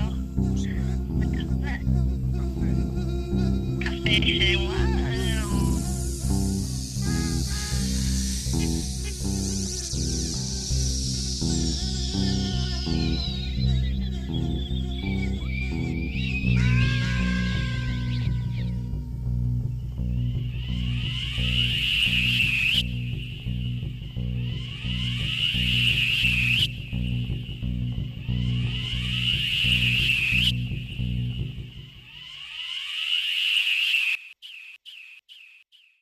isso, de Café, isso